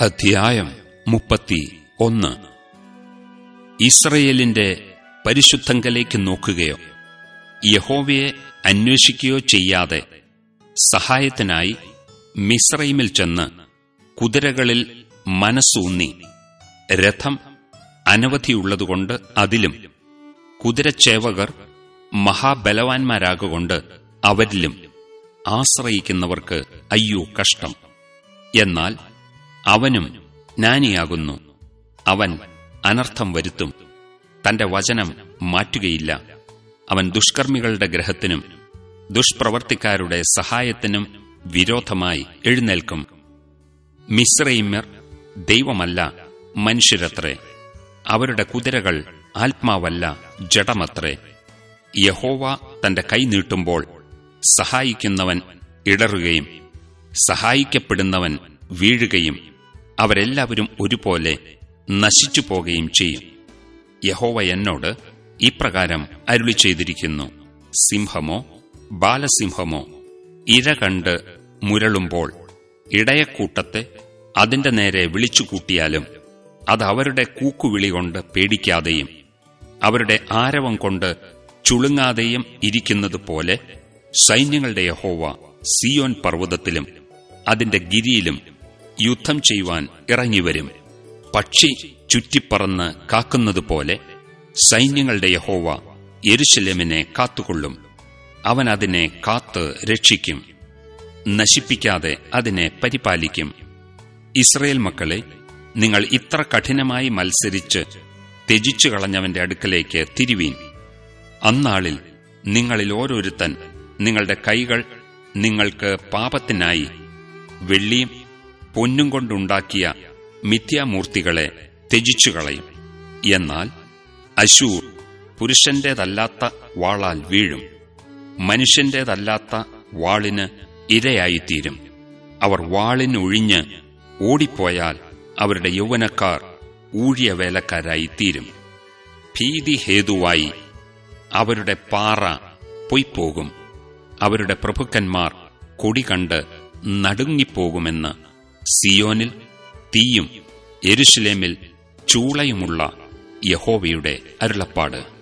അധ്യായം മുപ്പത്തി ഒന്ന്. ഇസ്രയേലിന്റെ പരിശുദ്ധങ്കലേക്ക് നോക്കുകയോ യഹോവയെ അന്വേഷിക്കുകയോ ചെയ്യാതെ സഹായത്തിനായി മിസ്രൈമിൽ ചെന്ന് കുതിരകളിൽ മനസ്സൂന്നി രഥം അനവധിയുള്ളതുകൊണ്ട് അതിലും കുതിരച്ചേവകർ മഹാബലവാന്മാരാകൊണ്ട് അവരിലും ആശ്രയിക്കുന്നവർക്ക് അയ്യോ കഷ്ടം. എന്നാൽ അവനും ജ്ഞാനിയാകുന്നു. അവൻ അനർത്ഥം വരുത്തും. തന്റെ വചനം മാറ്റുകയില്ല. അവൻ ദുഷ്കർമ്മികളുടെ ഗ്രഹത്തിനും ദുഷ്പ്രവർത്തിക്കാരുടെ സഹായത്തിനും വിരോധമായി എഴുന്നേൽക്കും. മിശ്രൈമ്യർ ദൈവമല്ല മനുഷ്യരത്രേ. അവരുടെ കുതിരകൾ ആത്മാവല്ല ജഡമത്രേ. യഹോവ തന്റെ കൈ നീട്ടുമ്പോൾ സഹായിക്കുന്നവൻ ഇടറുകയും സഹായിക്കപ്പെടുന്നവൻ വീഴുകയും അവരെല്ലാവരും ഒരുപോലെ നശിച്ചു പോകുകയും ചെയ്യും. യഹോവ എന്നോട് ഇപ്രകാരം അരുളി ചെയ്തിരിക്കുന്നു. സിംഹമോ ബാലസിംഹമോ ഇര കണ്ട് മുരളുമ്പോൾ ഇടയക്കൂട്ടത്തെ അതിന്റെ നേരെ വിളിച്ചുകൂട്ടിയാലും അത് അവരുടെ കൂക്കുവിളി കൊണ്ട് പേടിക്കാതെയും അവരുടെ ആരവം കൊണ്ട് ചുളുങ്ങാതെയും ഇരിക്കുന്നത് പോലെ സൈന്യങ്ങളുടെ യഹോവ സിയോൻ പർവതത്തിലും അതിന്റെ ഗിരിയിലും യുദ്ധം ചെയ്യുവാൻ ഇറങ്ങിവരും. പക്ഷി ചുറ്റിപ്പറന്ന് കാക്കുന്നതുപോലെ സൈന്യങ്ങളുടെ യഹോവ എരുശലമിനെ കാത്തുകൊള്ളും. അവൻ അതിനെ കാത്ത് രക്ഷിക്കും. നശിപ്പിക്കാതെ അതിനെ പരിപാലിക്കും. ഇസ്രയേൽ മക്കളെ നിങ്ങൾ ഇത്ര കഠിനമായി മത്സരിച്ച് ത്യജിച്ചു കളഞ്ഞവന്റെ അടുക്കലേക്ക് തിരിവീൻ. അന്നാളിൽ നിങ്ങളിൽ ഓരോരുത്തൻ നിങ്ങളുടെ കൈകൾ നിങ്ങൾക്ക് പാപത്തിനായി വെള്ളിയും പൊന്നും കൊണ്ടുണ്ടാക്കിയ മിഥ്യാമൂർത്തികളെ ത്യജിച്ചുകളയും. എന്നാൽ അശൂർ പുരുഷന്റേതല്ലാത്ത വാളാൽ വീഴും. മനുഷ്യന്റേതല്ലാത്ത വാളിന് ഇരയായിത്തീരും. അവർ വാളിനൊഴിഞ്ഞ് ഓടിപ്പോയാൽ അവരുടെ യൗവനക്കാർ ഊഴിയ വേലക്കാരായിത്തീരും ഭീതി ഹേതുവായി അവരുടെ പാറ പൊയ്പോകും. അവരുടെ പ്രഭുക്കന്മാർ കൊടി കണ്ട് നടുങ്ങിപ്പോകുമെന്ന് സിയോനിൽ തീയും എരുഷലേമിൽ ചൂളയുമുള്ള യഹോവയുടെ അരുളപ്പാട്.